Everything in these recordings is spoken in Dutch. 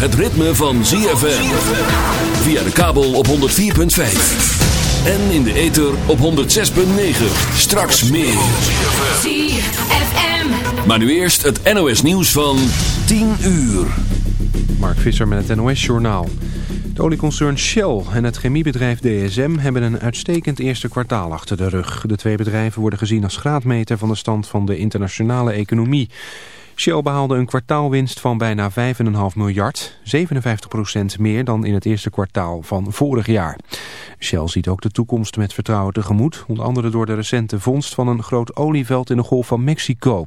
Het ritme van ZFM. Via de kabel op 104.5. En in de ether op 106.9. Straks meer. ZFM. Maar nu eerst het NOS nieuws van 10 uur. Mark Visser met het NOS-journaal. De olieconcern Shell en het chemiebedrijf DSM hebben een uitstekend eerste kwartaal achter de rug. De twee bedrijven worden gezien als graadmeter van de stand van de internationale economie. Shell behaalde een kwartaalwinst van bijna 5,5 miljard, 57% meer dan in het eerste kwartaal van vorig jaar. Shell ziet ook de toekomst met vertrouwen tegemoet, onder andere door de recente vondst van een groot olieveld in de Golf van Mexico.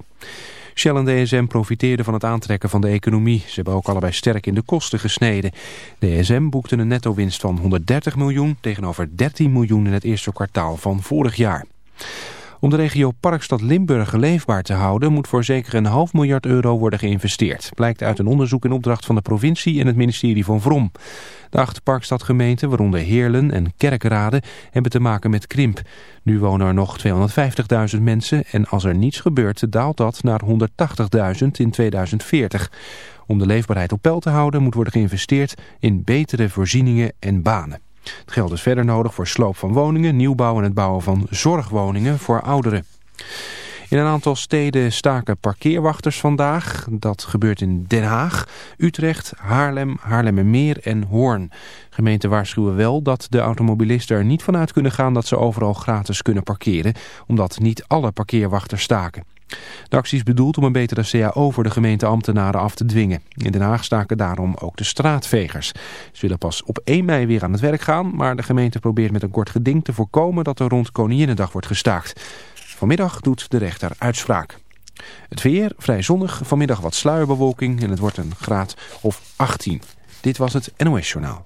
Shell en DSM profiteerden van het aantrekken van de economie. Ze hebben ook allebei sterk in de kosten gesneden. DSM boekte een netto-winst van 130 miljoen tegenover 13 miljoen in het eerste kwartaal van vorig jaar. Om de regio Parkstad Limburg leefbaar te houden moet voor zeker een half miljard euro worden geïnvesteerd. Blijkt uit een onderzoek in opdracht van de provincie en het ministerie van Vrom. De acht Parkstadgemeenten, waaronder Heerlen en Kerkrade, hebben te maken met krimp. Nu wonen er nog 250.000 mensen en als er niets gebeurt daalt dat naar 180.000 in 2040. Om de leefbaarheid op peil te houden moet worden geïnvesteerd in betere voorzieningen en banen. Het geld is verder nodig voor sloop van woningen, nieuwbouw en het bouwen van zorgwoningen voor ouderen. In een aantal steden staken parkeerwachters vandaag. Dat gebeurt in Den Haag, Utrecht, Haarlem, Haarlemmermeer en Hoorn. Gemeenten waarschuwen wel dat de automobilisten er niet vanuit kunnen gaan dat ze overal gratis kunnen parkeren, omdat niet alle parkeerwachters staken. De actie is bedoeld om een betere CAO voor de gemeenteambtenaren af te dwingen. In Den Haag staken daarom ook de straatvegers. Ze willen pas op 1 mei weer aan het werk gaan, maar de gemeente probeert met een kort geding te voorkomen dat er rond Koninginnedag wordt gestaakt. Vanmiddag doet de rechter uitspraak. Het weer vrij zonnig, vanmiddag wat sluierbewolking en het wordt een graad of 18. Dit was het NOS Journaal.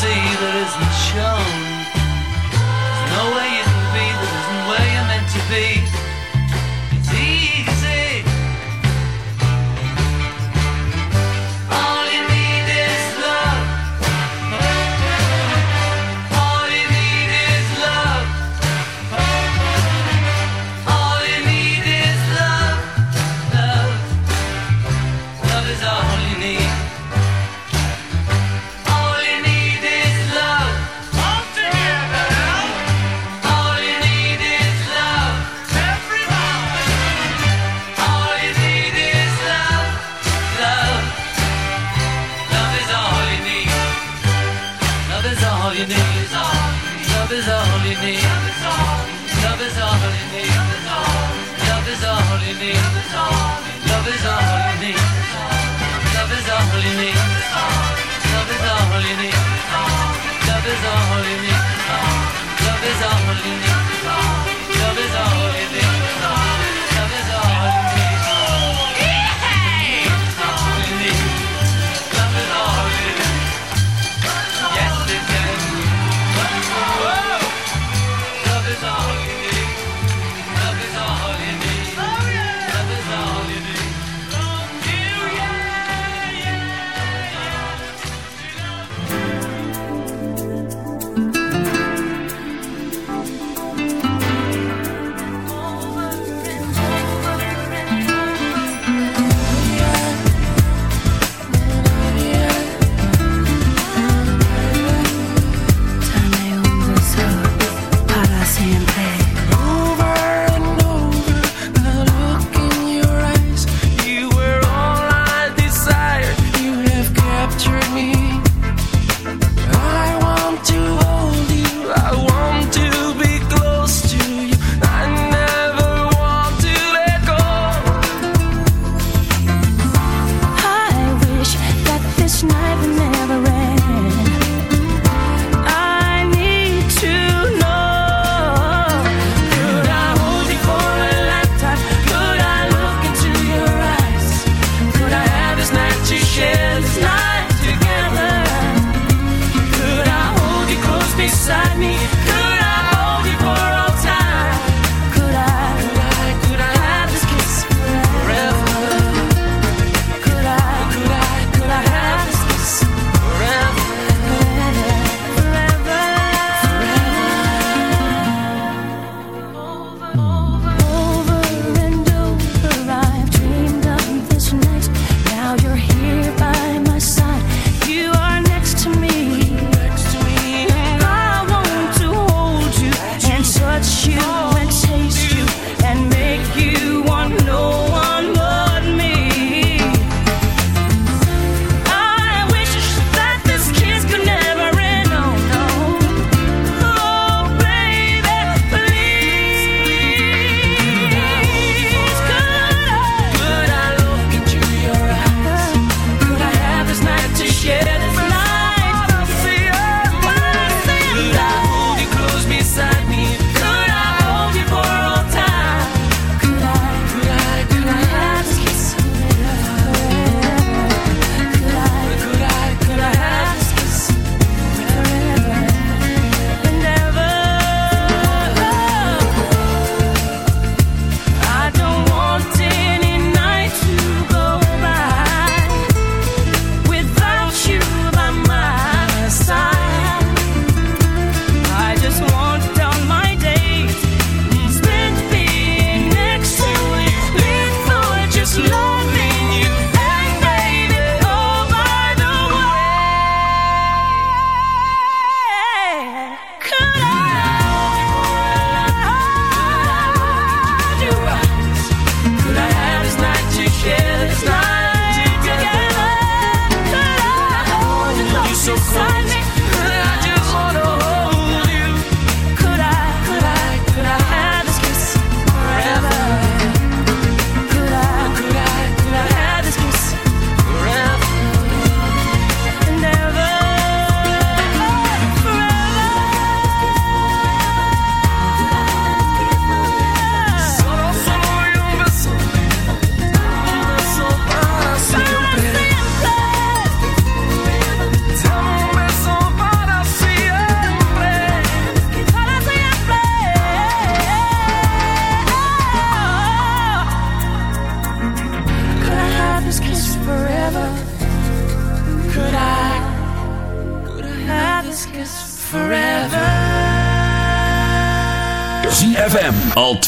see that isn't shown.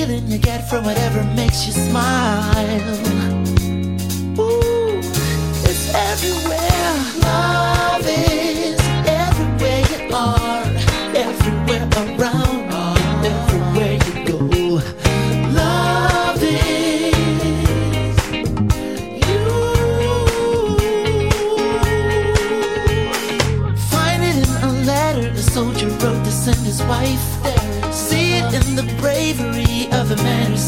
feeling you get from whatever makes you smile. Ooh, it's everywhere.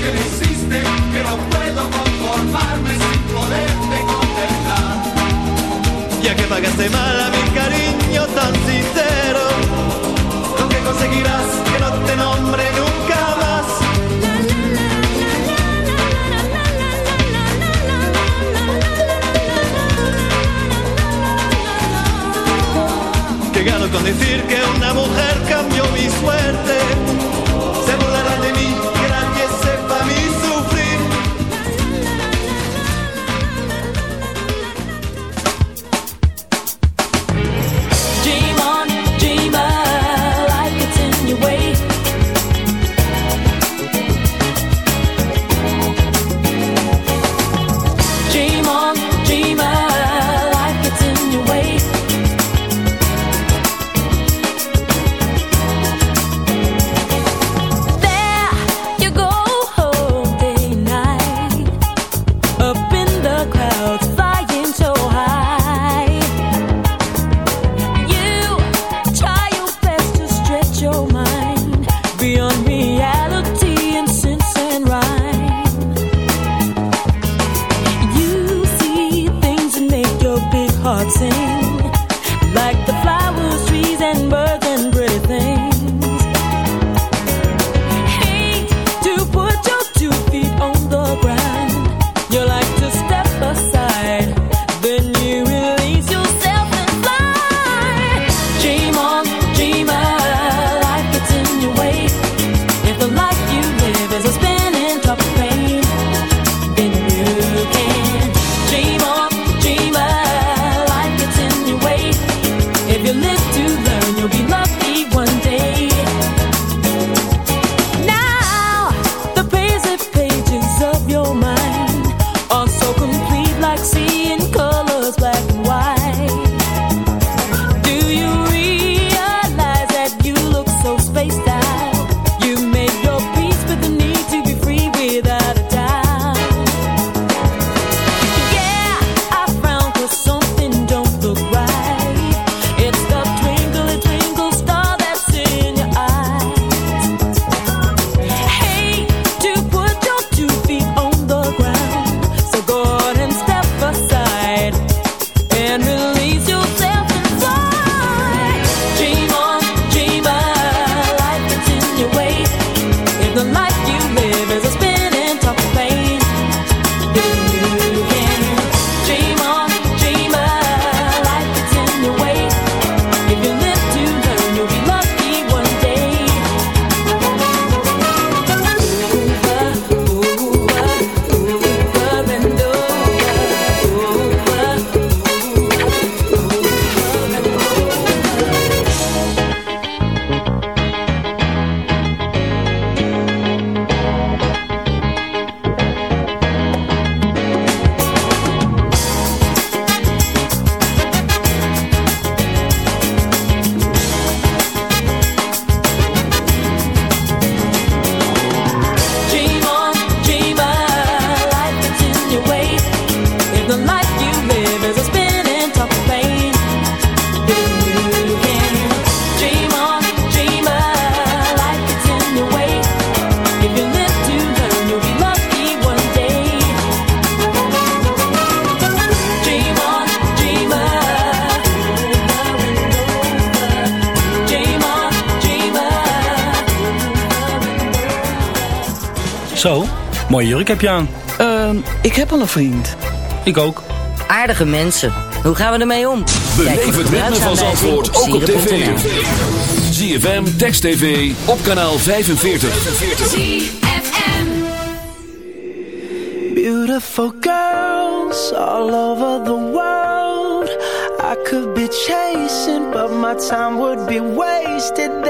que me hiciste, que no puedo conformarme sin poderte contemplar. Ya que pagaste mal a mi cariño tan sincero, lo que conseguirás que no te nombre nunca más. Que gano con decir que una mujer cambió mi suerte heb je aan? Ehm, ik heb al een vriend. Ik ook. Aardige mensen. Hoe gaan we ermee om? Beleef het ritme van Zandvoort ook op tv. ZFM, Text TV, op kanaal 45. 45. Beautiful girls all over the world. I could be chasing, but my time would be wasted.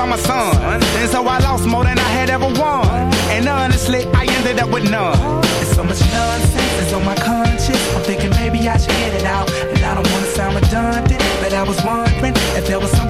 I'm a son. And so I lost more than I had ever won. And honestly, I ended up with none. There's so much nonsense is on my conscience. I'm thinking maybe I should get it out. And I don't wanna sound redundant, but I was wondering if there was something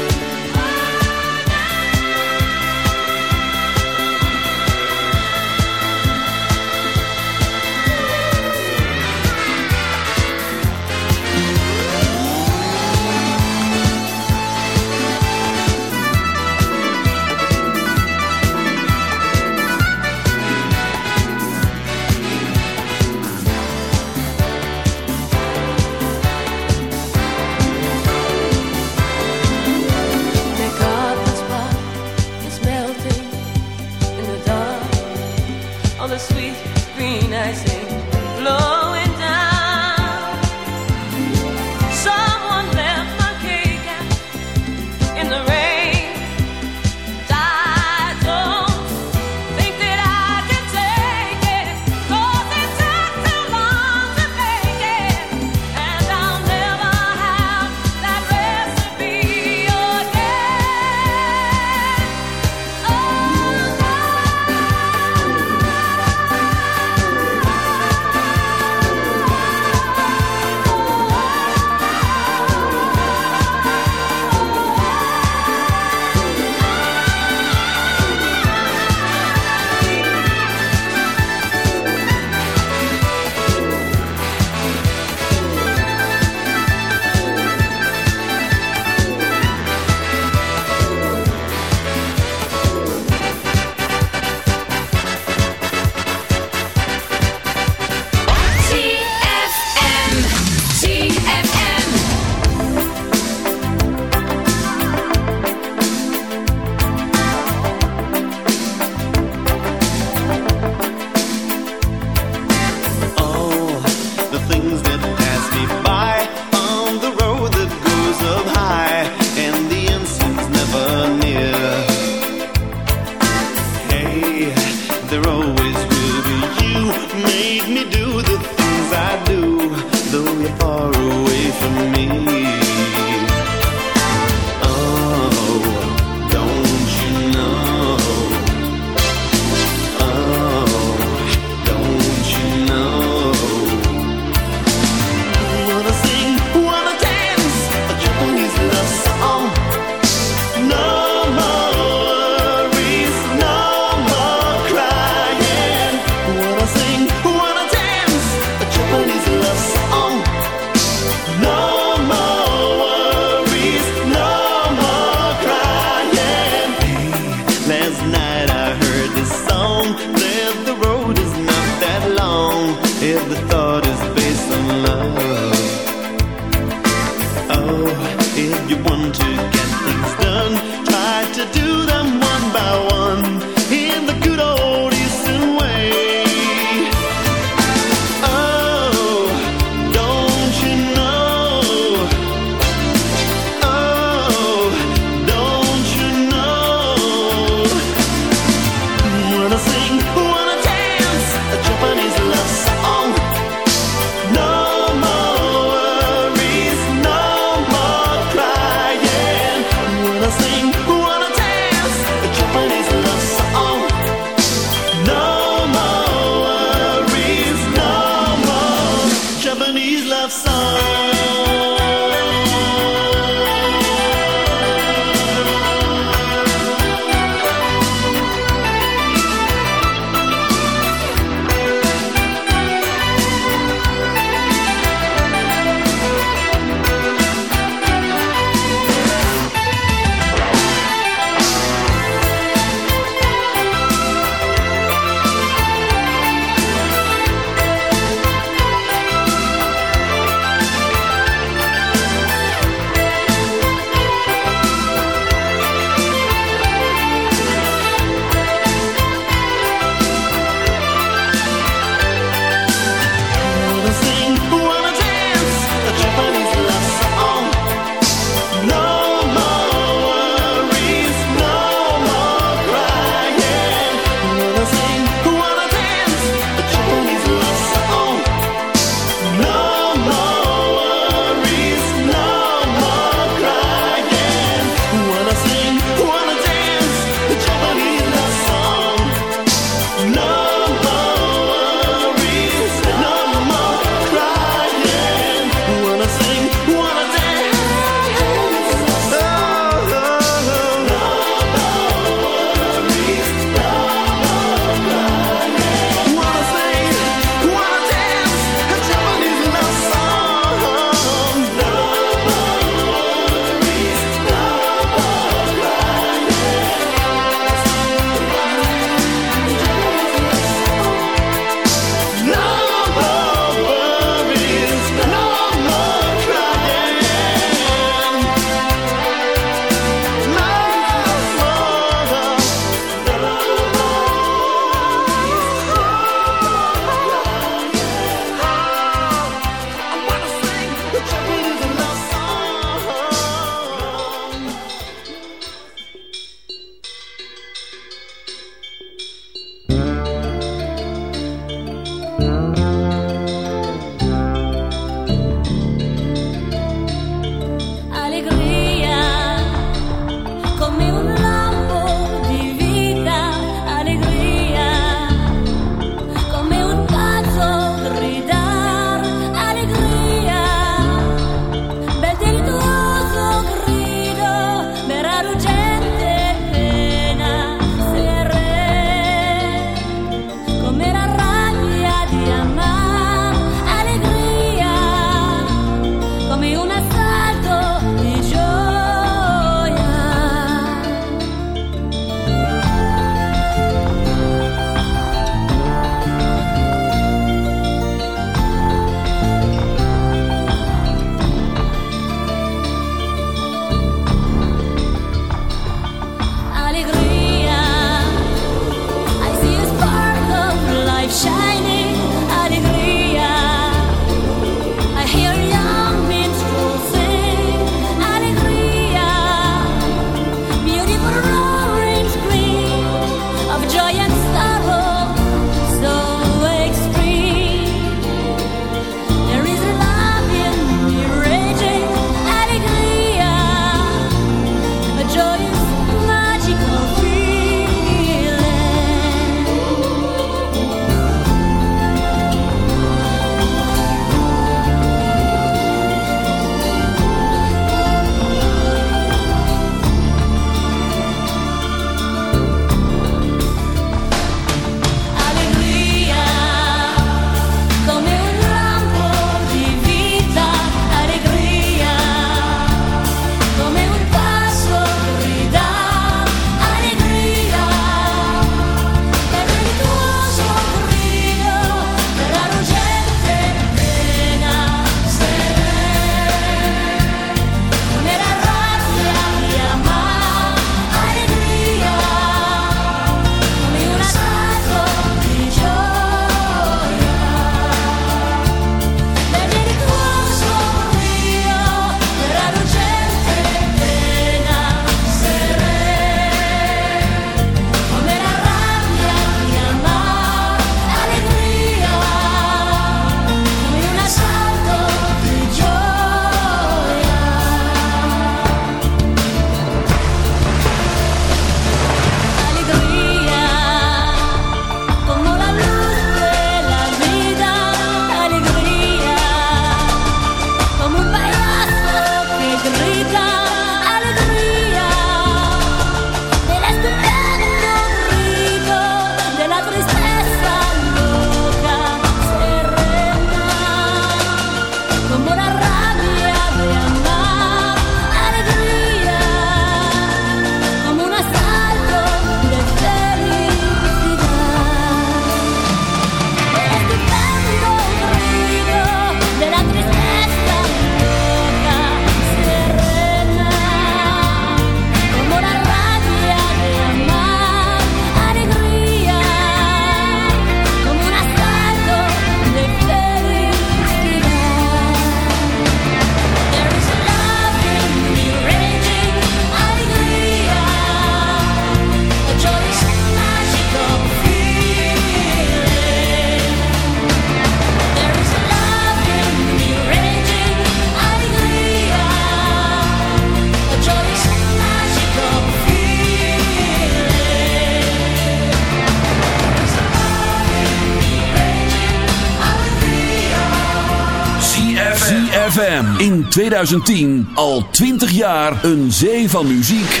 2010 al 20 jaar een zee van muziek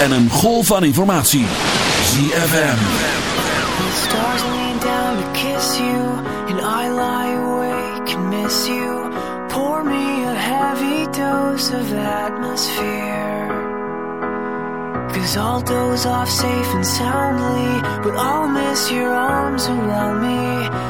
en een golf van informatie. ZFM. The stars lean down to kiss you, and I lie awake and miss you. Pour me a heavy dose of atmosphere. Cause I'll doze off safe and soundly, but I'll miss your arms around me.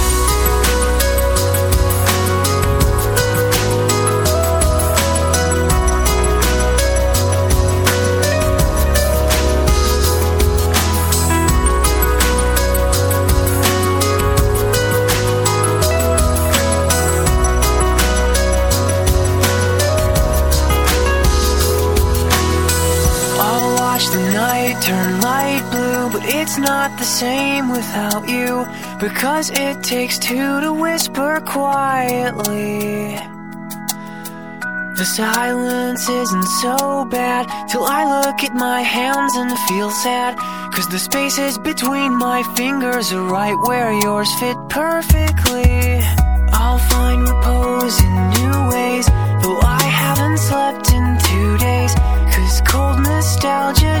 Turn light blue, but it's not the same without you. Because it takes two to whisper quietly. The silence isn't so bad till I look at my hands and feel sad. Cause the spaces between my fingers are right where yours fit perfectly. I'll find repose in new ways, though I haven't slept in two days. Cause cold nostalgia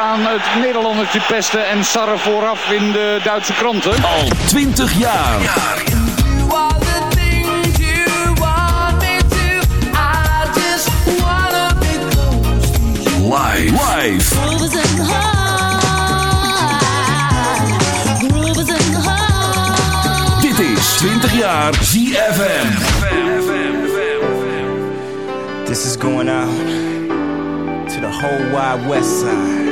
Aan het Nederlandertje pesten en sarren vooraf in de Duitse kranten. Al 20 jaar. Live. Live. Dit is 20 jaar ZFM. This is going out to the whole wide west side.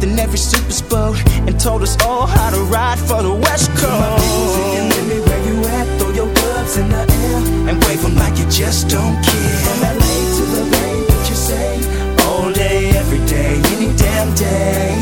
Bumped in every super boat and told us all how to ride for the West Coast. My people's in Limby, where you at? Throw your gloves in the air and wave 'em like you just don't care. From LA to the Bay, what you say? All day, every day, any damn day.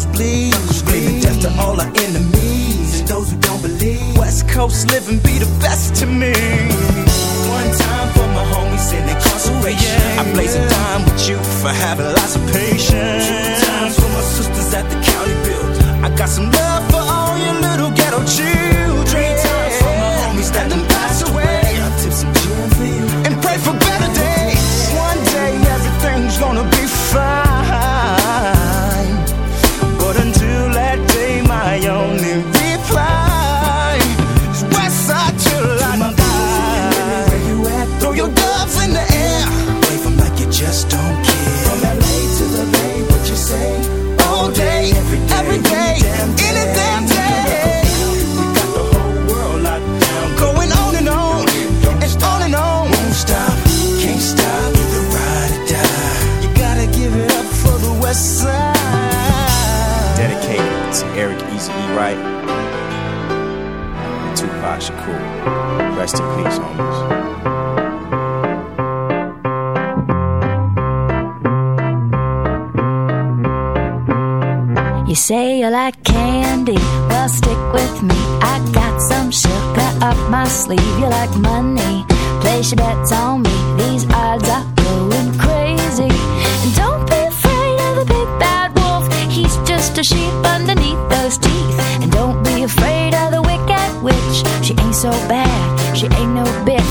His bleed. Screaming death to all our enemies and those who don't believe. West Coast living be the best to me. One time for my homies in incarceration. I blaze a dime with you for having lots of patience. Two times for my sisters at the county build. I got some love for all your little ghetto children. Three times for my homies that done passed away. I tip some gin for you and pray for better days. One day everything's gonna be fine. Rest in peace, homies. You say you like candy, well stick with me. I got some sugar up my sleeve. You like money, place your bets on me.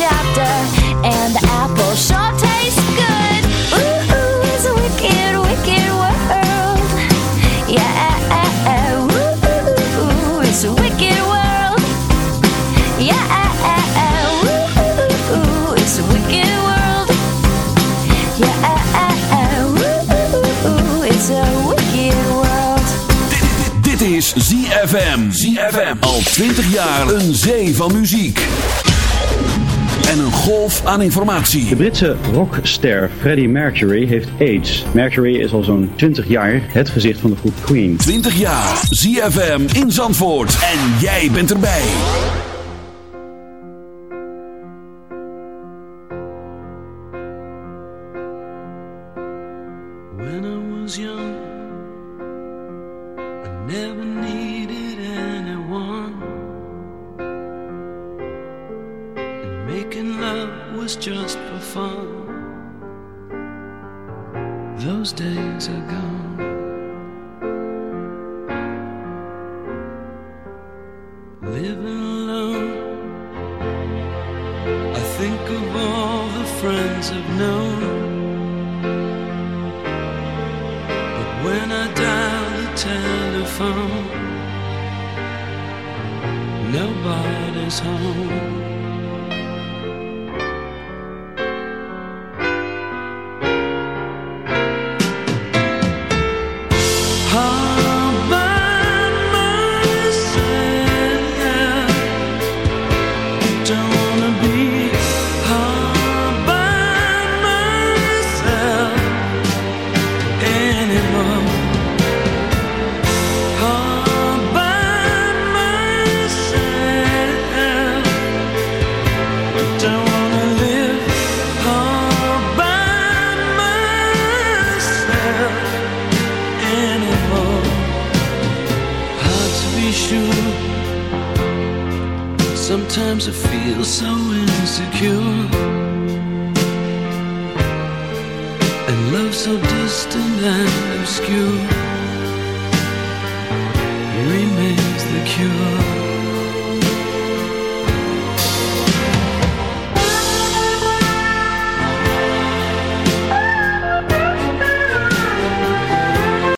Chapter, and the apple sure tastes good. Ooh, ooh, it's a wicked, wicked world. Yeah, ooh, ooh, it's a wicked world. Yeah, ooh, ooh, it's a wicked world. Yeah, ooh, ooh, it's a wicked world. Dit is ZFM. ZFM. Al 20 jaar een zee van muziek. En een golf aan informatie. De Britse rockster Freddie Mercury heeft AIDS. Mercury is al zo'n 20 jaar het gezicht van de groep Queen. 20 jaar. ZFM in Zandvoort. En jij bent erbij. When I was young,